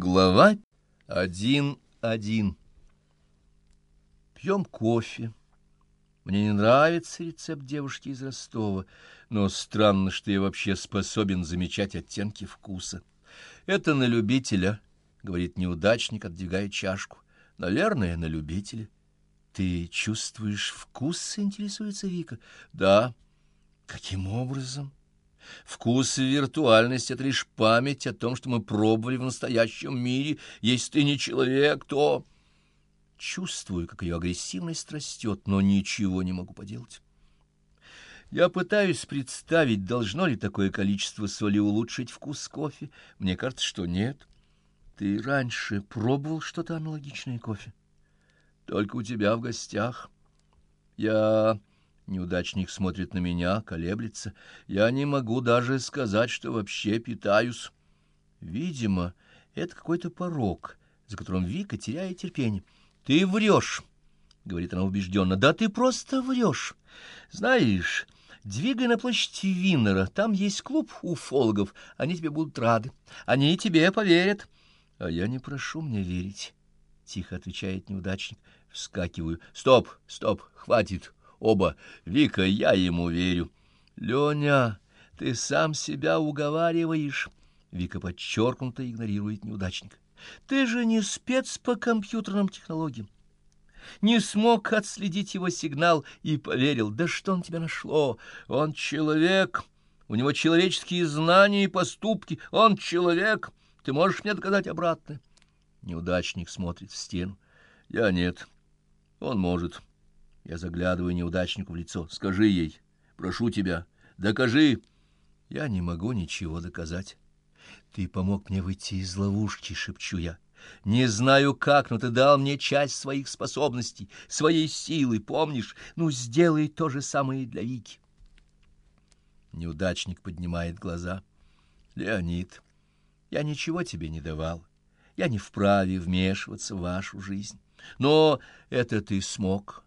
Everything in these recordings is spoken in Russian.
Глава один-один. Пьем кофе. Мне не нравится рецепт девушки из Ростова, но странно, что я вообще способен замечать оттенки вкуса. Это на любителя, — говорит неудачник, отдвигая чашку. Наверное, на любителя. Ты чувствуешь вкус, — интересуется Вика. Да. Каким образом? Вкус и виртуальность — это лишь память о том, что мы пробовали в настоящем мире. Если ты не человек, то... Чувствую, как ее агрессивность растет, но ничего не могу поделать. Я пытаюсь представить, должно ли такое количество соли улучшить вкус кофе. Мне кажется, что нет. Ты раньше пробовал что-то аналогичное кофе? Только у тебя в гостях. Я Неудачник смотрит на меня, колеблется. Я не могу даже сказать, что вообще питаюсь. Видимо, это какой-то порог, за которым Вика теряет терпение. Ты врешь, — говорит она убежденно. Да ты просто врешь. Знаешь, двигай на площадь Виннера, там есть клуб уфологов, они тебе будут рады. Они тебе поверят. А я не прошу мне верить, — тихо отвечает неудачник. Вскакиваю. Стоп, стоп, хватит. Оба. Вика, я ему верю. Леня, ты сам себя уговариваешь. Вика подчеркнуто игнорирует неудачник. Ты же не спец по компьютерным технологиям. Не смог отследить его сигнал и поверил. Да что он тебя нашло? Он человек. У него человеческие знания и поступки. Он человек. Ты можешь мне доказать обратное? Неудачник смотрит в стену. Я нет. Он может. Я заглядываю неудачнику в лицо. Скажи ей, прошу тебя, докажи. Я не могу ничего доказать. Ты помог мне выйти из ловушки, шепчу я. Не знаю как, но ты дал мне часть своих способностей, своей силы, помнишь? Ну, сделай то же самое и для Вики. Неудачник поднимает глаза. Леонид, я ничего тебе не давал. Я не вправе вмешиваться в вашу жизнь. Но это ты смог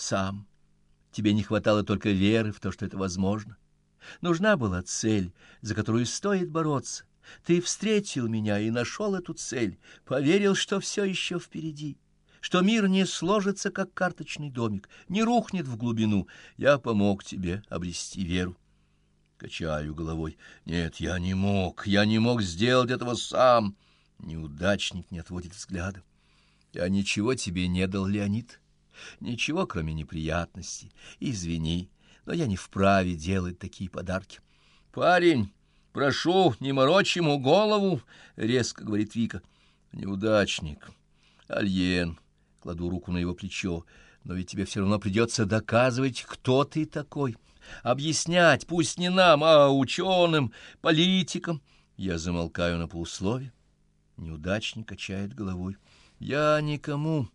сам. Тебе не хватало только веры в то, что это возможно. Нужна была цель, за которую стоит бороться. Ты встретил меня и нашел эту цель, поверил, что все еще впереди, что мир не сложится, как карточный домик, не рухнет в глубину. Я помог тебе обрести веру. Качаю головой. Нет, я не мог, я не мог сделать этого сам. Неудачник не отводит взгляда. Я ничего тебе не дал, Леонид. Ничего, кроме неприятностей. Извини, но я не вправе делать такие подарки. Парень, прошу, не морочь ему голову, резко говорит Вика. Неудачник. Альен. Кладу руку на его плечо. Но ведь тебе все равно придется доказывать, кто ты такой. Объяснять, пусть не нам, а ученым, политикам. Я замолкаю на полуслове. Неудачник качает головой. Я никому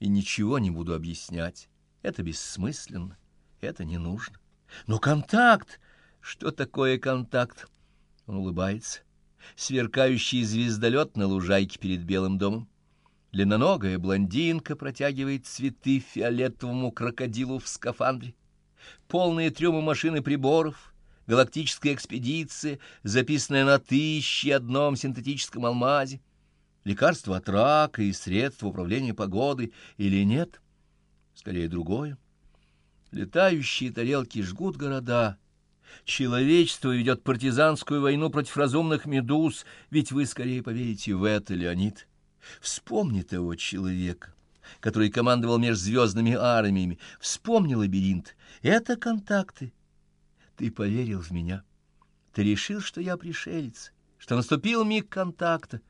и ничего не буду объяснять. Это бессмысленно, это не нужно. Но контакт! Что такое контакт? Он улыбается. Сверкающий звездолет на лужайке перед Белым домом. Длинноногая блондинка протягивает цветы фиолетовому крокодилу в скафандре. Полные трюмы машины приборов, галактическая экспедиция, записанная на тысячи одном синтетическом алмазе лекарство от рака и средство управления погодой или нет? Скорее другое. Летающие тарелки жгут города. Человечество ведет партизанскую войну против разумных медуз, ведь вы скорее поверите в это, Леонид. Вспомни того человека, который командовал межзвездными армиями. Вспомни лабиринт. Это контакты. Ты поверил в меня. Ты решил, что я пришелец, что наступил миг контакта.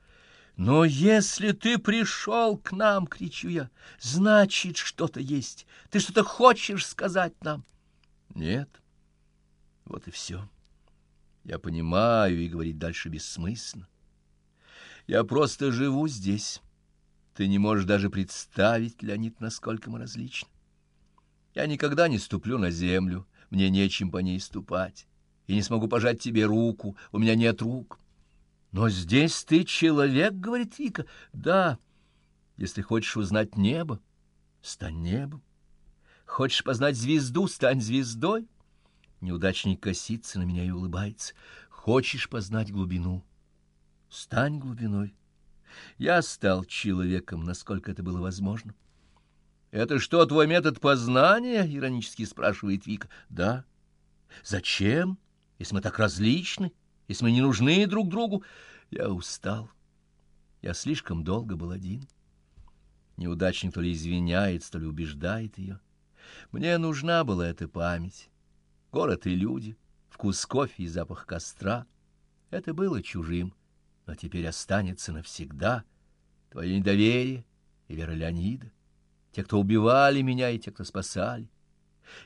Но если ты пришел к нам, — кричу я, — значит, что-то есть. Ты что-то хочешь сказать нам? Нет. Вот и все. Я понимаю, и говорить дальше бессмысленно. Я просто живу здесь. Ты не можешь даже представить, Леонид, насколько мы различны. Я никогда не ступлю на землю, мне нечем по ней ступать. И не смогу пожать тебе руку, у меня нет рук. Но здесь ты человек, — говорит Вика. Да, если хочешь узнать небо, стань небом. Хочешь познать звезду, стань звездой. Неудачник косится на меня и улыбается. Хочешь познать глубину, стань глубиной. Я стал человеком, насколько это было возможно. «Это что, твой метод познания?» — иронически спрашивает Вика. «Да». «Зачем, если мы так различны, если мы не нужны друг другу?» Я устал. Я слишком долго был один. Неудачник то ли извиняется, то ли убеждает ее. Мне нужна была эта память. Город и люди, вкус кофе и запах костра. Это было чужим, но теперь останется навсегда. Твое недоверие и вера Леонида те, кто убивали меня, и те, кто спасали.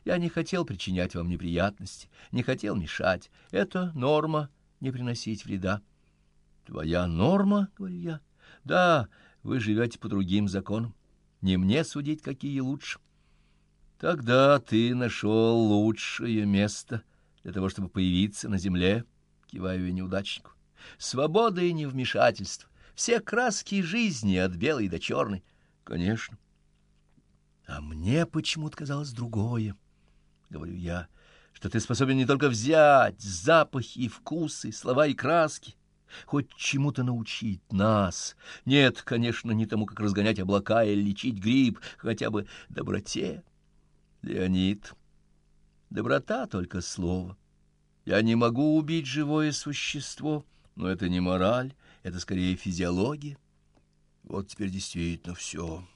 Я не хотел причинять вам неприятности, не хотел мешать. Это норма — не приносить вреда. Твоя норма, — говорю я. Да, вы живете по другим законам. Не мне судить, какие лучше. Тогда ты нашел лучшее место для того, чтобы появиться на земле, — киваю я неудачнику. Свобода и невмешательство. Все краски жизни от белой до черной. Конечно. — а мне почему-то казалось другое, — говорю я, — что ты способен не только взять запахи и вкусы, слова и краски, хоть чему-то научить нас. Нет, конечно, не тому, как разгонять облака или лечить гриб, хотя бы доброте. Леонид, доброта — только слово. Я не могу убить живое существо, но это не мораль, это скорее физиология. Вот теперь действительно все.